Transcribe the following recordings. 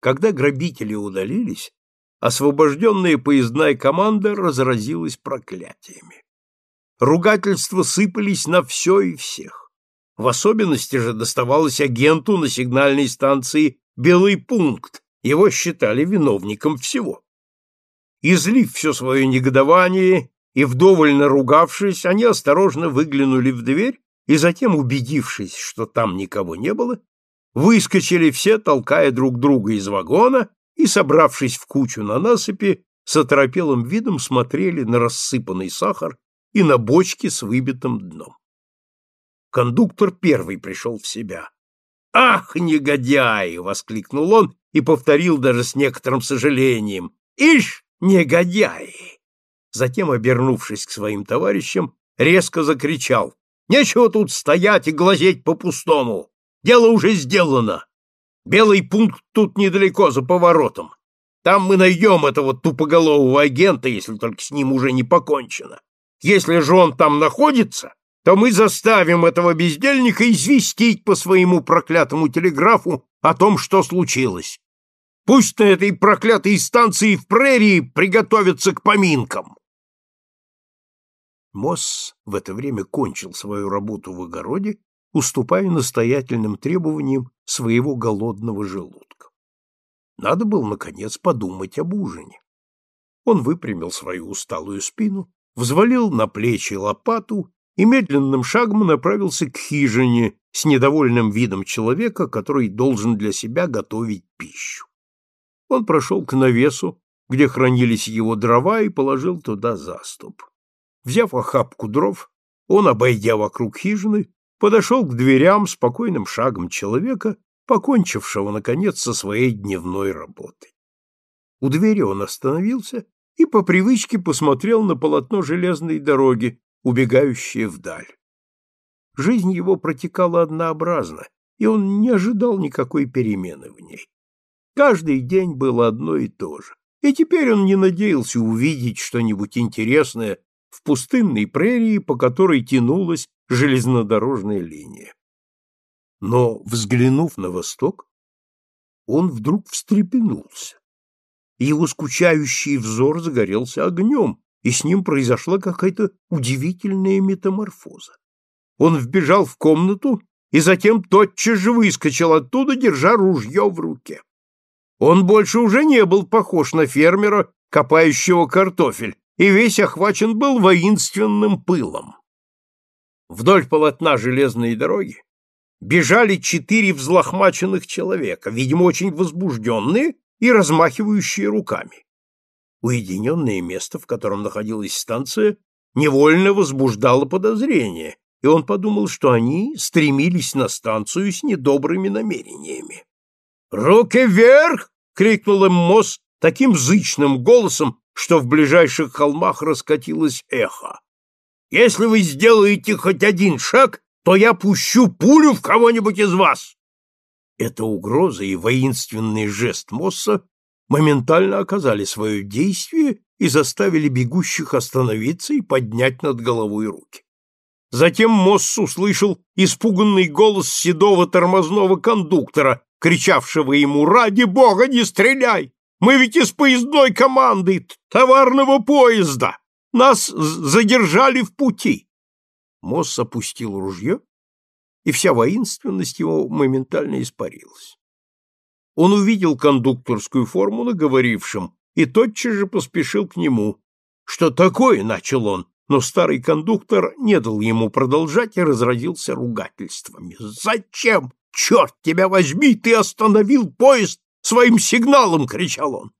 Когда грабители удалились, освобожденная поездная команда разразилась проклятиями. Ругательства сыпались на все и всех. В особенности же доставалось агенту на сигнальной станции «Белый пункт», его считали виновником всего. Излив все свое негодование и вдоволь наругавшись, они осторожно выглянули в дверь и затем, убедившись, что там никого не было, выскочили все, толкая друг друга из вагона и, собравшись в кучу на насыпи, с оторопелым видом смотрели на рассыпанный сахар и на бочки с выбитым дном. Кондуктор первый пришел в себя. «Ах, негодяи!» — воскликнул он и повторил даже с некоторым сожалением. «Ишь, негодяи!» Затем, обернувшись к своим товарищам, резко закричал. «Нечего тут стоять и глазеть по-пустому! Дело уже сделано! Белый пункт тут недалеко, за поворотом. Там мы найдем этого тупоголового агента, если только с ним уже не покончено. Если же он там находится, то мы заставим этого бездельника известить по своему проклятому телеграфу о том, что случилось. Пусть на этой проклятой станции в прерии приготовятся к поминкам. Мосс в это время кончил свою работу в огороде, уступая настоятельным требованиям своего голодного желудка. Надо было, наконец, подумать об ужине. Он выпрямил свою усталую спину, взвалил на плечи лопату и медленным шагом направился к хижине с недовольным видом человека, который должен для себя готовить пищу. Он прошел к навесу, где хранились его дрова, и положил туда заступ. Взяв охапку дров, он, обойдя вокруг хижины, подошел к дверям спокойным шагом человека, покончившего, наконец, со своей дневной работой. У двери он остановился и по привычке посмотрел на полотно железной дороги, убегающее вдаль. Жизнь его протекала однообразно, и он не ожидал никакой перемены в ней. Каждый день было одно и то же, и теперь он не надеялся увидеть что-нибудь интересное в пустынной прерии, по которой тянулась железнодорожная линия. Но, взглянув на восток, он вдруг встрепенулся. Его скучающий взор загорелся огнем, и с ним произошла какая-то удивительная метаморфоза. Он вбежал в комнату и затем тотчас же выскочил оттуда, держа ружье в руке. Он больше уже не был похож на фермера, копающего картофель, и весь охвачен был воинственным пылом. Вдоль полотна железной дороги бежали четыре взлохмаченных человека, видимо, очень возбужденные и размахивающие руками. Уединенное место, в котором находилась станция, невольно возбуждало подозрение, и он подумал, что они стремились на станцию с недобрыми намерениями. «Руки вверх!» — крикнул им Мосс таким зычным голосом, что в ближайших холмах раскатилось эхо. «Если вы сделаете хоть один шаг, то я пущу пулю в кого-нибудь из вас!» Эта угроза и воинственный жест Мосса моментально оказали свое действие и заставили бегущих остановиться и поднять над головой руки. Затем Мосс услышал испуганный голос седого тормозного кондуктора, кричавшего ему «Ради бога, не стреляй! Мы ведь из поездной команды, товарного поезда! Нас задержали в пути!» Мосс опустил ружье, и вся воинственность его моментально испарилась. Он увидел кондукторскую форму на говорившем и тотчас же поспешил к нему. «Что такое?» — начал он, но старый кондуктор не дал ему продолжать и разразился ругательствами. «Зачем? Черт тебя возьми, ты остановил поезд своим сигналом!» — кричал он.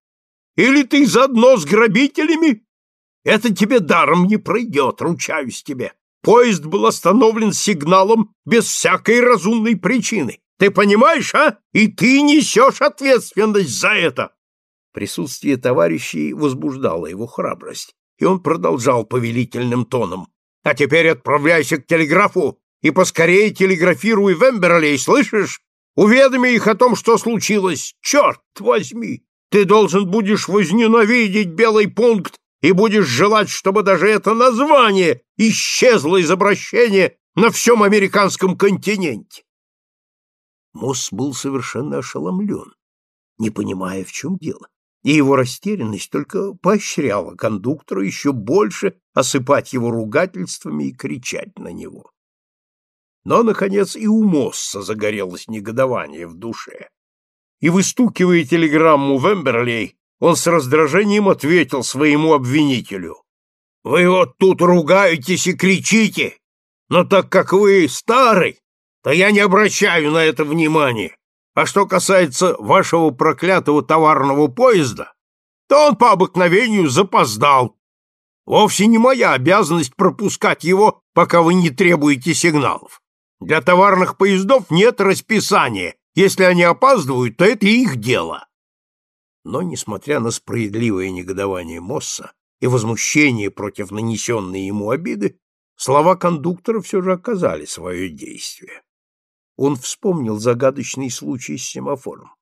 «Или ты заодно с грабителями? Это тебе даром не пройдет, ручаюсь тебе. Поезд был остановлен сигналом без всякой разумной причины. Ты понимаешь, а? И ты несешь ответственность за это!» Присутствие товарищей возбуждало его храбрость, и он продолжал повелительным тоном. «А теперь отправляйся к телеграфу и поскорее телеграфируй в Эмберлей, слышишь? Уведоми их о том, что случилось. Черт возьми! Ты должен будешь возненавидеть белый пункт и будешь желать, чтобы даже это название исчезло из обращения на всем американском континенте. Мосс был совершенно ошеломлен. не понимая, в чем дело. И его растерянность только поощряла кондуктора еще больше осыпать его ругательствами и кричать на него. Но, наконец, и у Мосса загорелось негодование в душе. И, выстукивая телеграмму Вемберлей, он с раздражением ответил своему обвинителю. «Вы вот тут ругаетесь и кричите, но так как вы старый, то я не обращаю на это внимания. А что касается вашего проклятого товарного поезда, то он по обыкновению запоздал. Вовсе не моя обязанность пропускать его, пока вы не требуете сигналов. Для товарных поездов нет расписания. Если они опаздывают, то это их дело. Но, несмотря на справедливое негодование Мосса и возмущение против нанесенной ему обиды, слова кондуктора все же оказали свое действие. Он вспомнил загадочный случай с семафором.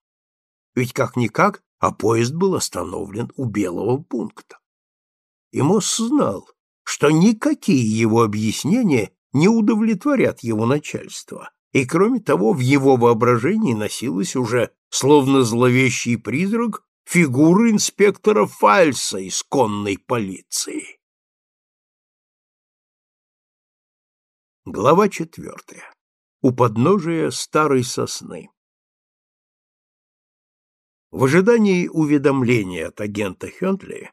Ведь как-никак, а поезд был остановлен у белого пункта. И Мосс знал, что никакие его объяснения не удовлетворят его начальство, и, кроме того, в его воображении носилась уже, словно зловещий призрак, фигура инспектора Фальса из конной полиции. Глава четвертая. У подножия старой сосны. В ожидании уведомления от агента Хентли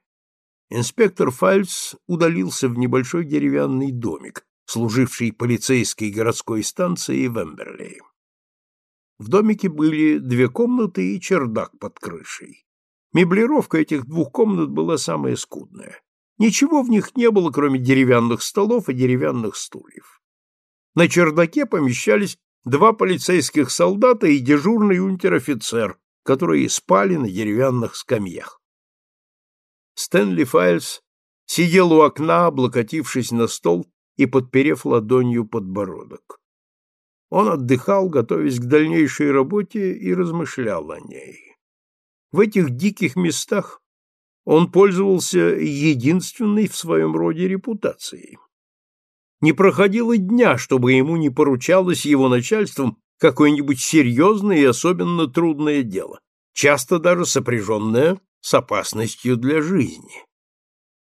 инспектор Фальс удалился в небольшой деревянный домик, служивший полицейской городской станцией в Эмберли. В домике были две комнаты и чердак под крышей. Меблировка этих двух комнат была самая скудная. Ничего в них не было, кроме деревянных столов и деревянных стульев. На чердаке помещались два полицейских солдата и дежурный унтер-офицер, которые спали на деревянных скамьях. Стэнли Файлс сидел у окна, облокотившись на стол и подперев ладонью подбородок. Он отдыхал, готовясь к дальнейшей работе, и размышлял о ней. В этих диких местах он пользовался единственной в своем роде репутацией. Не проходило дня, чтобы ему не поручалось его начальством какое-нибудь серьезное и особенно трудное дело, часто даже сопряженное с опасностью для жизни.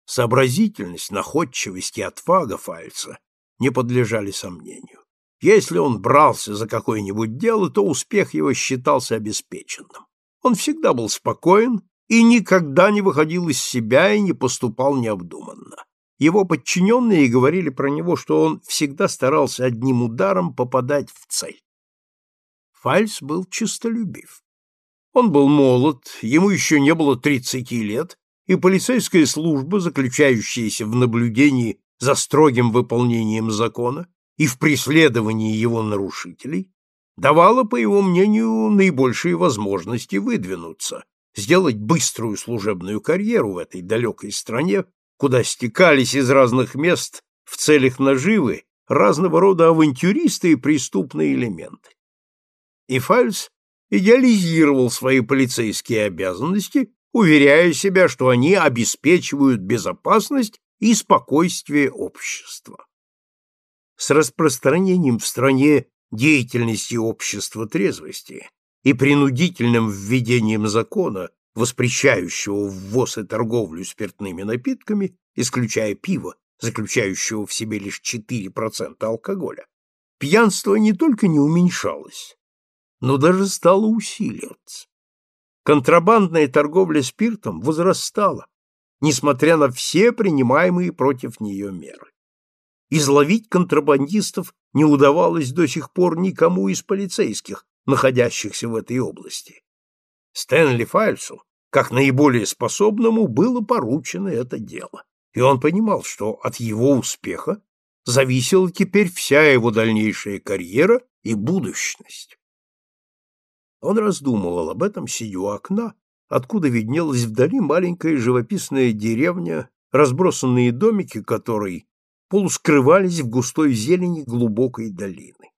Сообразительность, находчивость и отвага Фальца не подлежали сомнению. Если он брался за какое-нибудь дело, то успех его считался обеспеченным. Он всегда был спокоен и никогда не выходил из себя и не поступал необдуманно. Его подчиненные говорили про него, что он всегда старался одним ударом попадать в цель. Фальс был честолюбив. Он был молод, ему еще не было тридцати лет, и полицейская служба, заключающаяся в наблюдении за строгим выполнением закона и в преследовании его нарушителей, давала, по его мнению, наибольшие возможности выдвинуться, сделать быструю служебную карьеру в этой далекой стране, куда стекались из разных мест в целях наживы разного рода авантюристы и преступные элементы. И Фальс идеализировал свои полицейские обязанности уверяя себя, что они обеспечивают безопасность и спокойствие общества. С распространением в стране деятельности общества трезвости и принудительным введением закона, воспрещающего ввоз и торговлю спиртными напитками, исключая пиво, заключающего в себе лишь 4% алкоголя, пьянство не только не уменьшалось, но даже стало усиливаться. Контрабандная торговля спиртом возрастала, несмотря на все принимаемые против нее меры. Изловить контрабандистов не удавалось до сих пор никому из полицейских, находящихся в этой области. Стэнли Файльсу, как наиболее способному, было поручено это дело, и он понимал, что от его успеха зависела теперь вся его дальнейшая карьера и будущность. Он раздумывал об этом, сидя у окна, откуда виднелась вдали маленькая живописная деревня, разбросанные домики которой полускрывались в густой зелени глубокой долины.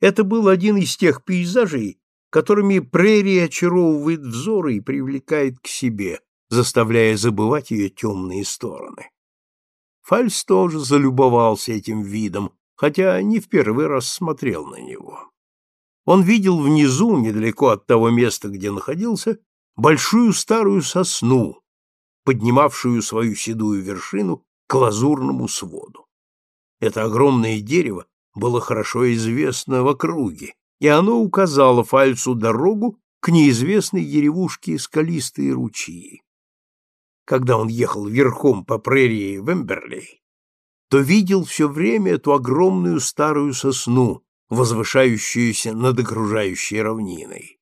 Это был один из тех пейзажей, которыми прерия очаровывает взоры и привлекает к себе, заставляя забывать ее темные стороны. Фальс тоже залюбовался этим видом, хотя не в первый раз смотрел на него. он видел внизу, недалеко от того места, где находился, большую старую сосну, поднимавшую свою седую вершину к лазурному своду. Это огромное дерево было хорошо известно в округе, и оно указало Фальцу дорогу к неизвестной деревушке скалистые ручьи. Когда он ехал верхом по прерии Вемберлей, то видел все время эту огромную старую сосну, возвышающуюся над окружающей равниной.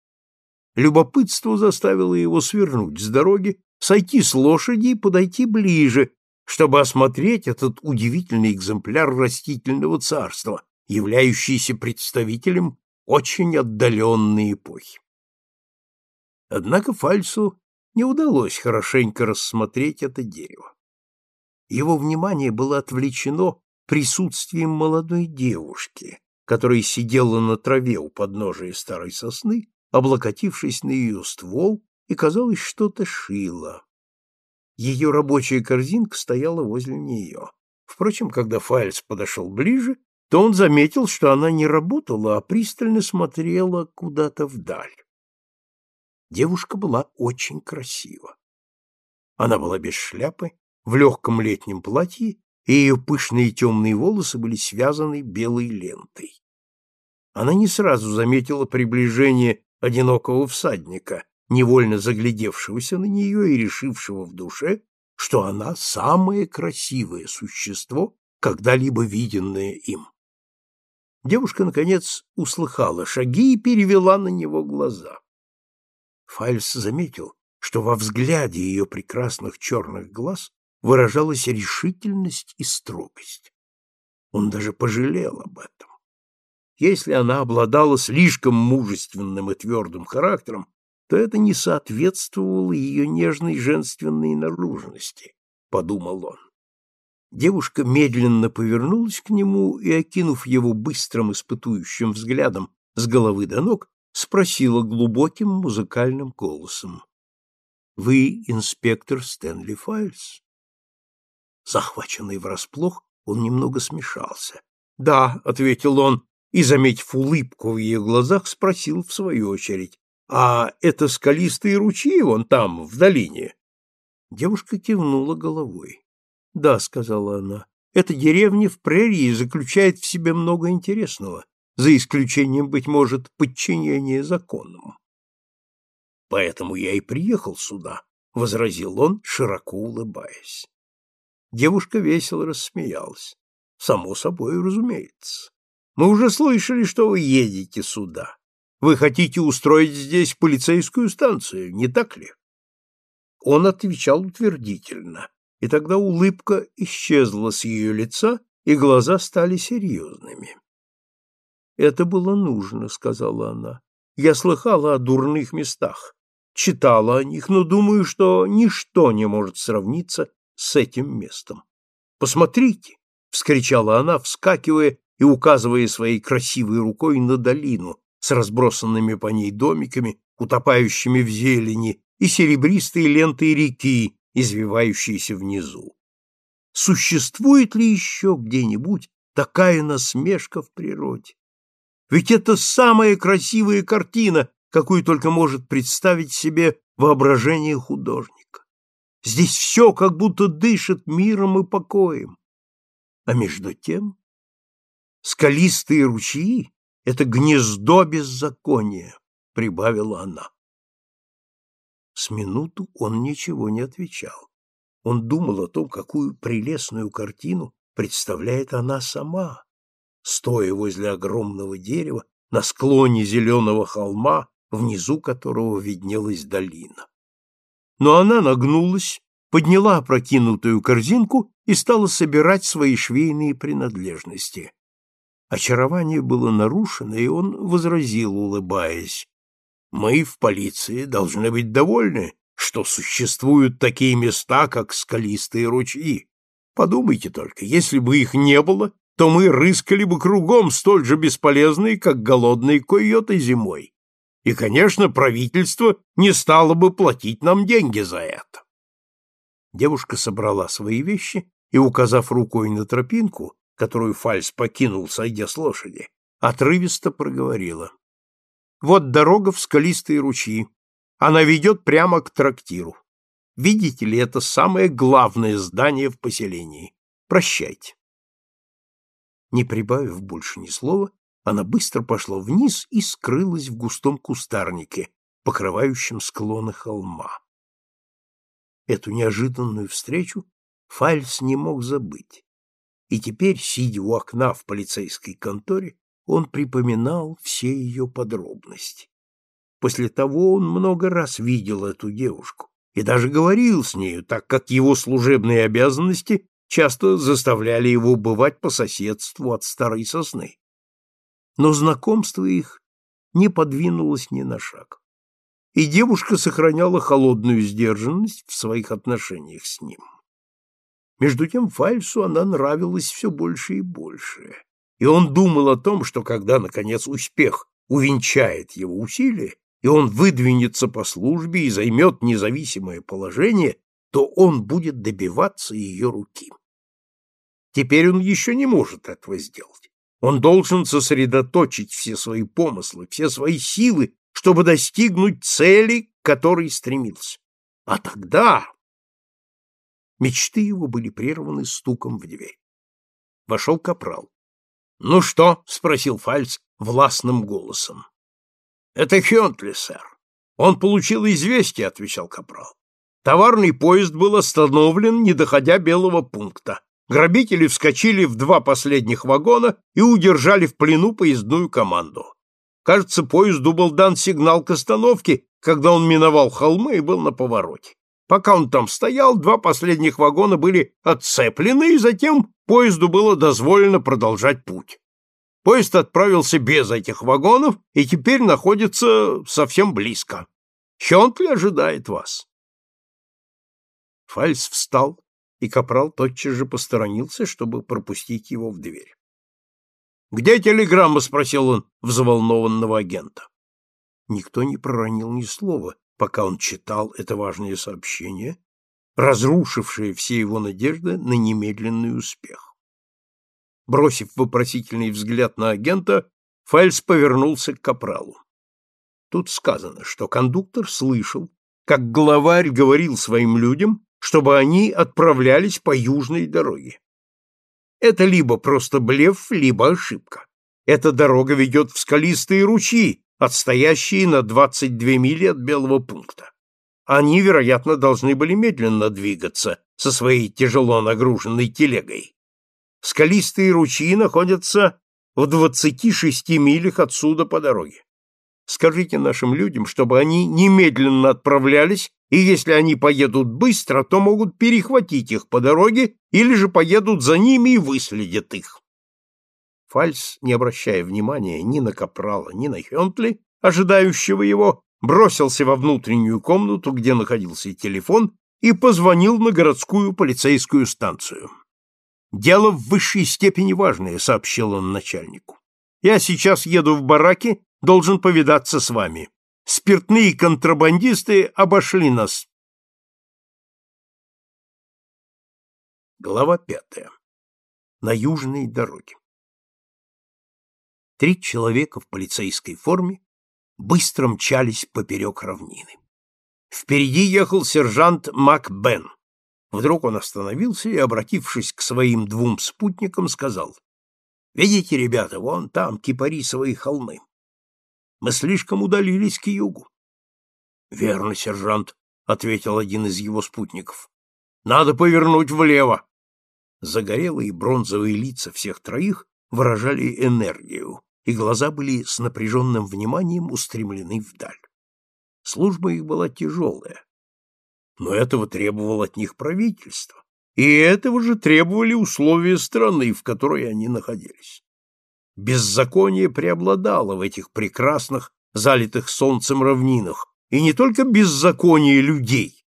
Любопытство заставило его свернуть с дороги, сойти с лошади и подойти ближе, чтобы осмотреть этот удивительный экземпляр растительного царства, являющийся представителем очень отдаленной эпохи. Однако Фальсу не удалось хорошенько рассмотреть это дерево. Его внимание было отвлечено присутствием молодой девушки, которая сидела на траве у подножия старой сосны, облокотившись на ее ствол, и, казалось, что-то шила. Ее рабочая корзинка стояла возле нее. Впрочем, когда Фальц подошел ближе, то он заметил, что она не работала, а пристально смотрела куда-то вдаль. Девушка была очень красива. Она была без шляпы, в легком летнем платье, и ее пышные темные волосы были связаны белой лентой. Она не сразу заметила приближение одинокого всадника, невольно заглядевшегося на нее и решившего в душе, что она самое красивое существо, когда-либо виденное им. Девушка, наконец, услыхала шаги и перевела на него глаза. Фальс заметил, что во взгляде ее прекрасных черных глаз выражалась решительность и строгость. Он даже пожалел об этом. Если она обладала слишком мужественным и твердым характером, то это не соответствовало ее нежной женственной наружности, — подумал он. Девушка медленно повернулась к нему и, окинув его быстрым испытующим взглядом с головы до ног, спросила глубоким музыкальным голосом. — Вы инспектор Стэнли Файльс? Захваченный врасплох, он немного смешался. — Да, — ответил он, и, заметив улыбку в ее глазах, спросил в свою очередь. — А это скалистые ручьи вон там, в долине? Девушка кивнула головой. — Да, — сказала она, — эта деревня в прерии заключает в себе много интересного, за исключением, быть может, подчинения законам. — Поэтому я и приехал сюда, — возразил он, широко улыбаясь. Девушка весело рассмеялась. — Само собой, разумеется. Мы уже слышали, что вы едете сюда. Вы хотите устроить здесь полицейскую станцию, не так ли? Он отвечал утвердительно, и тогда улыбка исчезла с ее лица, и глаза стали серьезными. «Это было нужно», — сказала она. «Я слыхала о дурных местах, читала о них, но думаю, что ничто не может сравниться с этим местом. Посмотрите!» — вскричала она, вскакивая и указывая своей красивой рукой на долину с разбросанными по ней домиками, утопающими в зелени, и серебристые ленты реки, извивающиеся внизу. Существует ли еще где-нибудь такая насмешка в природе? Ведь это самая красивая картина, какую только может представить себе воображение художника. Здесь все как будто дышит миром и покоем. А между тем скалистые ручьи — это гнездо беззакония, — прибавила она. С минуту он ничего не отвечал. Он думал о том, какую прелестную картину представляет она сама, стоя возле огромного дерева на склоне зеленого холма, внизу которого виднелась долина. Но она нагнулась, подняла опрокинутую корзинку и стала собирать свои швейные принадлежности. Очарование было нарушено, и он возразил, улыбаясь. «Мы в полиции должны быть довольны, что существуют такие места, как скалистые ручьи. Подумайте только, если бы их не было, то мы рыскали бы кругом столь же бесполезные, как голодные койоты зимой. И, конечно, правительство не стало бы платить нам деньги за это. Девушка собрала свои вещи и, указав рукой на тропинку, которую Фальс покинул, сойдя с лошади, отрывисто проговорила. Вот дорога в скалистые ручьи. Она ведет прямо к трактиру. Видите ли, это самое главное здание в поселении. Прощайте. Не прибавив больше ни слова, она быстро пошла вниз и скрылась в густом кустарнике, покрывающем склоны холма. Эту неожиданную встречу Фальс не мог забыть. И теперь, сидя у окна в полицейской конторе, он припоминал все ее подробности. После того он много раз видел эту девушку и даже говорил с нею, так как его служебные обязанности часто заставляли его бывать по соседству от старой сосны. Но знакомство их не подвинулось ни на шаг. И девушка сохраняла холодную сдержанность в своих отношениях с ним. Между тем Фальсу она нравилась все больше и больше, и он думал о том, что когда, наконец, успех увенчает его усилия, и он выдвинется по службе и займет независимое положение, то он будет добиваться ее руки. Теперь он еще не может этого сделать. Он должен сосредоточить все свои помыслы, все свои силы, чтобы достигнуть цели, к которой стремился. А тогда... Мечты его были прерваны стуком в дверь. Вошел капрал. — Ну что? — спросил Фальц властным голосом. Это Хентли, сэр. Он получил известие, отвечал капрал. Товарный поезд был остановлен, не доходя белого пункта. Грабители вскочили в два последних вагона и удержали в плену поездную команду. Кажется, поезду был дан сигнал к остановке, когда он миновал холмы и был на повороте. Пока он там стоял, два последних вагона были отцеплены, и затем поезду было дозволено продолжать путь. Поезд отправился без этих вагонов и теперь находится совсем близко. Хентли ожидает вас. Фальс встал, и капрал тотчас же посторонился, чтобы пропустить его в дверь. «Где телеграмма?» — спросил он взволнованного агента. Никто не проронил ни слова, пока он читал это важное сообщение, разрушившее все его надежды на немедленный успех. Бросив вопросительный взгляд на агента, Фальс повернулся к капралу. Тут сказано, что кондуктор слышал, как главарь говорил своим людям, чтобы они отправлялись по южной дороге. Это либо просто блеф, либо ошибка. Эта дорога ведет в скалистые ручьи, отстоящие на 22 мили от белого пункта. Они, вероятно, должны были медленно двигаться со своей тяжело нагруженной телегой. Скалистые ручьи находятся в 26 милях отсюда по дороге. Скажите нашим людям, чтобы они немедленно отправлялись, и если они поедут быстро, то могут перехватить их по дороге или же поедут за ними и выследят их. Фальс, не обращая внимания ни на Капрала, ни на Хентли, ожидающего его, бросился во внутреннюю комнату, где находился телефон, и позвонил на городскую полицейскую станцию. «Дело в высшей степени важное», — сообщил он начальнику. «Я сейчас еду в бараки, должен повидаться с вами. Спиртные контрабандисты обошли нас». Глава пятая. На южной дороге. Три человека в полицейской форме быстро мчались поперек равнины. Впереди ехал сержант Макбен. Вдруг он остановился и, обратившись к своим двум спутникам, сказал, «Видите, ребята, вон там кипарисовые холмы. Мы слишком удалились к югу». «Верно, сержант», — ответил один из его спутников. «Надо повернуть влево». Загорелые бронзовые лица всех троих выражали энергию, и глаза были с напряженным вниманием устремлены вдаль. Служба их была тяжелая, но этого требовало от них правительство, и этого же требовали условия страны, в которой они находились. Беззаконие преобладало в этих прекрасных, залитых солнцем равнинах, и не только беззаконие людей,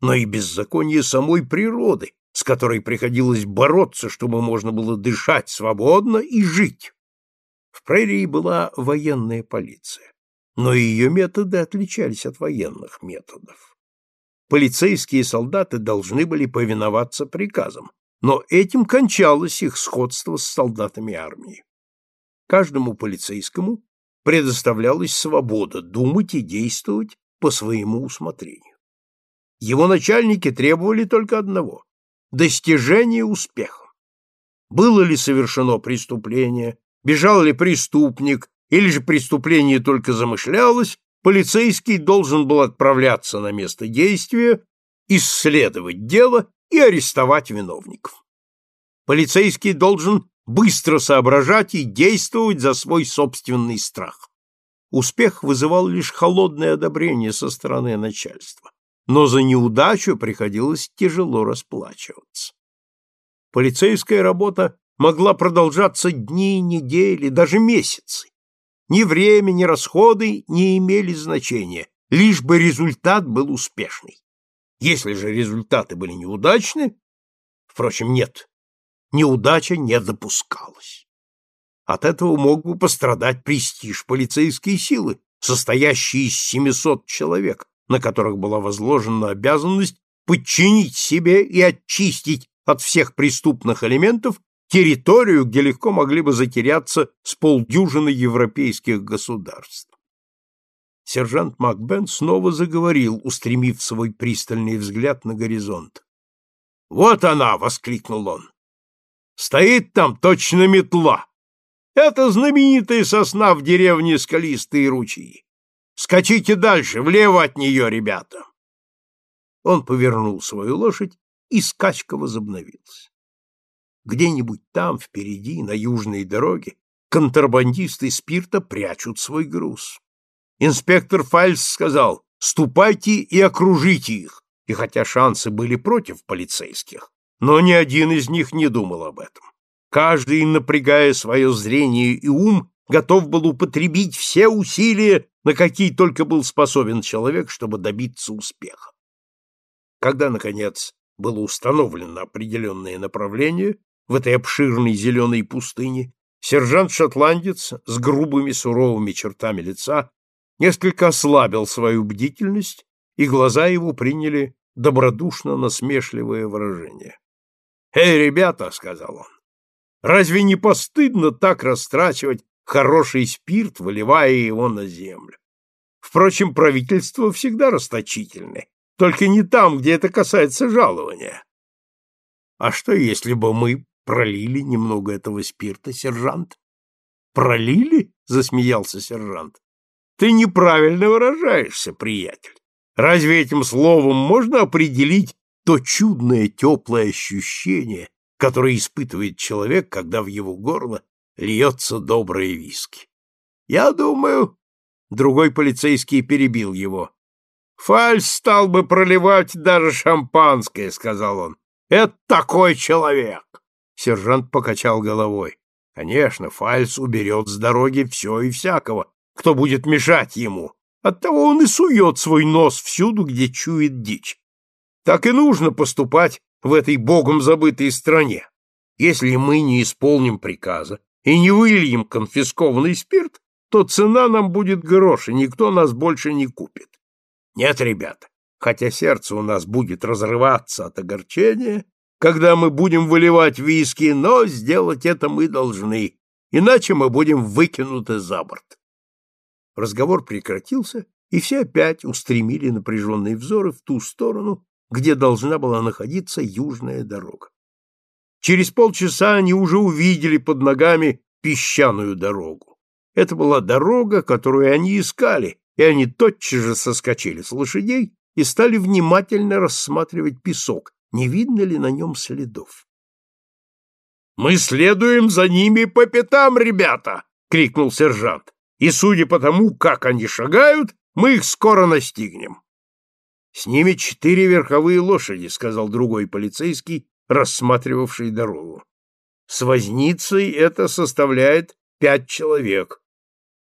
но и беззаконие самой природы, с которой приходилось бороться, чтобы можно было дышать свободно и жить. В прерии была военная полиция, но ее методы отличались от военных методов полицейские солдаты должны были повиноваться приказам, но этим кончалось их сходство с солдатами армии. Каждому полицейскому предоставлялась свобода думать и действовать по своему усмотрению. Его начальники требовали только одного – достижения успеха. Было ли совершено преступление, бежал ли преступник, или же преступление только замышлялось, полицейский должен был отправляться на место действия, исследовать дело и арестовать виновников. Полицейский должен быстро соображать и действовать за свой собственный страх. Успех вызывал лишь холодное одобрение со стороны начальства, но за неудачу приходилось тяжело расплачиваться. Полицейская работа могла продолжаться дни, недели, даже месяцы. Ни время, ни расходы не имели значения, лишь бы результат был успешный. Если же результаты были неудачны, впрочем, нет, неудача не допускалась. От этого мог бы пострадать престиж полицейской силы, состоящей из 700 человек, на которых была возложена обязанность подчинить себе и очистить от всех преступных элементов территорию, где легко могли бы затеряться с полдюжины европейских государств. Сержант Макбен снова заговорил, устремив свой пристальный взгляд на горизонт. «Вот она!» — воскликнул он. «Стоит там точно метла! Это знаменитая сосна в деревне Скалистые ручьи! Скачите дальше, влево от нее, ребята!» Он повернул свою лошадь, и скачка возобновилась. Где-нибудь там, впереди, на южной дороге, контрабандисты спирта прячут свой груз. Инспектор Фальс сказал, ступайте и окружите их, и хотя шансы были против полицейских, но ни один из них не думал об этом. Каждый, напрягая свое зрение и ум, готов был употребить все усилия, на какие только был способен человек, чтобы добиться успеха. Когда, наконец, было установлено определенное направление, в этой обширной зеленой пустыне, сержант-шотландец с грубыми суровыми чертами лица несколько ослабил свою бдительность, и глаза его приняли добродушно-насмешливое выражение. «Эй, ребята!» — сказал он. «Разве не постыдно так растрачивать хороший спирт, выливая его на землю? Впрочем, правительство всегда расточительное, только не там, где это касается жалования. А что, если бы мы Пролили немного этого спирта, сержант. Пролили? засмеялся сержант. Ты неправильно выражаешься, приятель. Разве этим словом можно определить то чудное теплое ощущение, которое испытывает человек, когда в его горло льется доброе виски? Я думаю, другой полицейский перебил его. Фальс стал бы проливать даже шампанское, сказал он. Это такой человек. Сержант покачал головой. Конечно, Фальс уберет с дороги все и всякого, кто будет мешать ему. Оттого он и сует свой нос всюду, где чует дичь. Так и нужно поступать в этой богом забытой стране. Если мы не исполним приказа и не выльем конфискованный спирт, то цена нам будет грош, и никто нас больше не купит. Нет, ребята, хотя сердце у нас будет разрываться от огорчения, когда мы будем выливать виски, но сделать это мы должны, иначе мы будем выкинуты за борт. Разговор прекратился, и все опять устремили напряженные взоры в ту сторону, где должна была находиться южная дорога. Через полчаса они уже увидели под ногами песчаную дорогу. Это была дорога, которую они искали, и они тотчас же соскочили с лошадей и стали внимательно рассматривать песок, не видно ли на нем следов. «Мы следуем за ними по пятам, ребята!» — крикнул сержант. «И судя по тому, как они шагают, мы их скоро настигнем». «С ними четыре верховые лошади», — сказал другой полицейский, рассматривавший дорогу. «С возницей это составляет пять человек.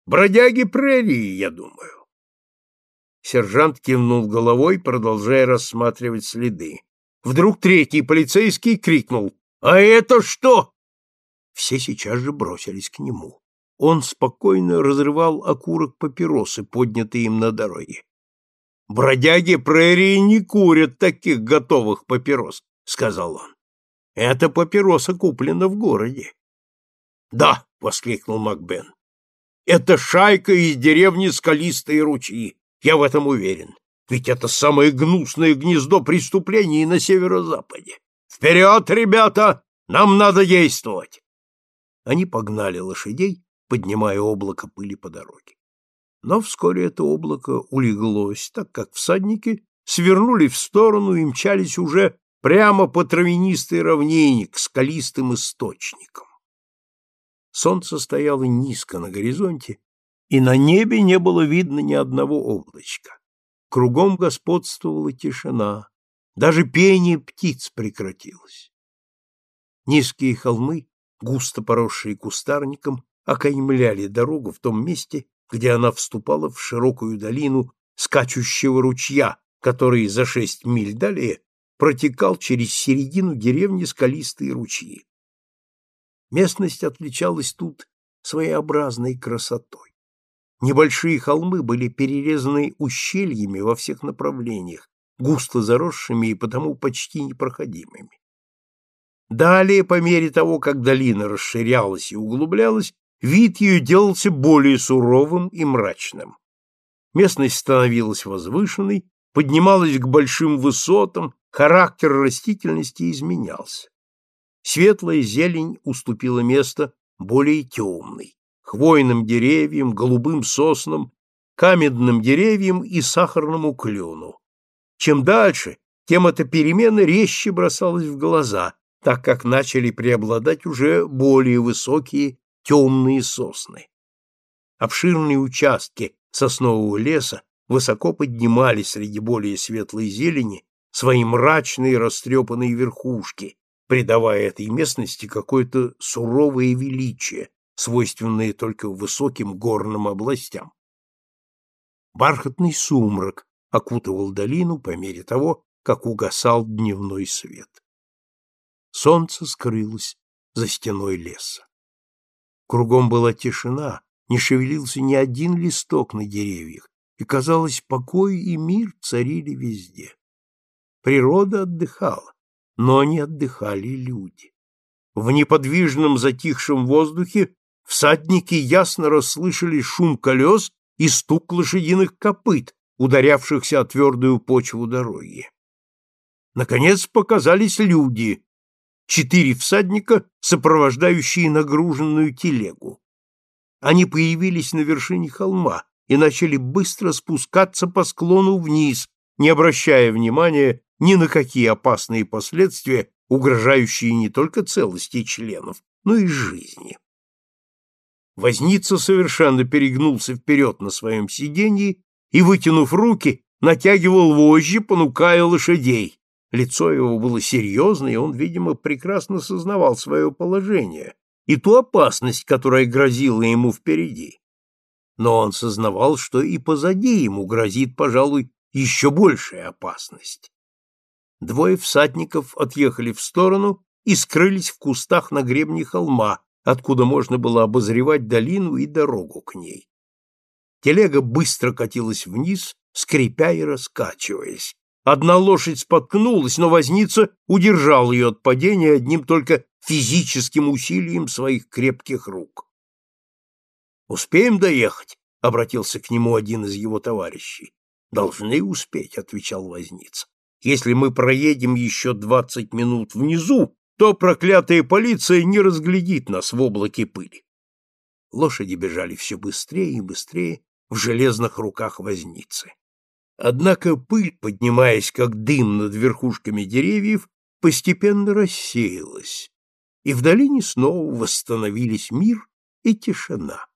Бродяги прерии, я думаю». Сержант кивнул головой, продолжая рассматривать следы. Вдруг третий полицейский крикнул «А это что?» Все сейчас же бросились к нему. Он спокойно разрывал окурок папиросы, поднятые им на дороге. «Бродяги прерии не курят таких готовых папирос», — сказал он. «Эта папироса куплена в городе». «Да», — воскликнул Макбен. Это шайка из деревни Скалистые ручьи. Я в этом уверен. Ведь это самое гнусное гнездо преступлений на северо-западе. Вперед, ребята! Нам надо действовать!» Они погнали лошадей, поднимая облако пыли по дороге. Но вскоре это облако улеглось, так как всадники свернули в сторону и мчались уже прямо по травянистой равнине к скалистым источникам. Солнце стояло низко на горизонте, и на небе не было видно ни одного облачка. Кругом господствовала тишина, даже пение птиц прекратилось. Низкие холмы, густо поросшие кустарником, окаймляли дорогу в том месте, где она вступала в широкую долину скачущего ручья, который за шесть миль далее протекал через середину деревни скалистые ручьи. Местность отличалась тут своеобразной красотой. Небольшие холмы были перерезаны ущельями во всех направлениях, густо заросшими и потому почти непроходимыми. Далее, по мере того, как долина расширялась и углублялась, вид ее делался более суровым и мрачным. Местность становилась возвышенной, поднималась к большим высотам, характер растительности изменялся. Светлая зелень уступила место более темной, хвойным деревьям, голубым соснам, каменным деревьям и сахарному клену. Чем дальше, тем эта перемена резче бросалась в глаза, так как начали преобладать уже более высокие темные сосны. Обширные участки соснового леса высоко поднимались среди более светлой зелени свои мрачные растрепанные верхушки, придавая этой местности какое-то суровое величие, свойственное только высоким горным областям. Бархатный сумрак окутывал долину по мере того, как угасал дневной свет. Солнце скрылось за стеной леса. Кругом была тишина, не шевелился ни один листок на деревьях, и, казалось, покой и мир царили везде. Природа отдыхала, но не отдыхали люди. В неподвижном затихшем воздухе всадники ясно расслышали шум колес и стук лошадиных копыт, ударявшихся о твердую почву дороги. Наконец показались люди, четыре всадника, сопровождающие нагруженную телегу. Они появились на вершине холма, и начали быстро спускаться по склону вниз, не обращая внимания ни на какие опасные последствия, угрожающие не только целости членов, но и жизни. Возница совершенно перегнулся вперед на своем сиденье и, вытянув руки, натягивал вожжи, понукая лошадей. Лицо его было серьезно, и он, видимо, прекрасно сознавал свое положение и ту опасность, которая грозила ему впереди но он сознавал, что и позади ему грозит, пожалуй, еще большая опасность. Двое всадников отъехали в сторону и скрылись в кустах на гребне холма, откуда можно было обозревать долину и дорогу к ней. Телега быстро катилась вниз, скрипя и раскачиваясь. Одна лошадь споткнулась, но возница удержал ее от падения одним только физическим усилием своих крепких рук. Успеем доехать? обратился к нему один из его товарищей. Должны успеть, отвечал возница. Если мы проедем еще двадцать минут внизу, то проклятая полиция не разглядит нас в облаке пыли. Лошади бежали все быстрее и быстрее в железных руках возницы. Однако пыль, поднимаясь как дым над верхушками деревьев, постепенно рассеялась, и в долине снова восстановились мир и тишина.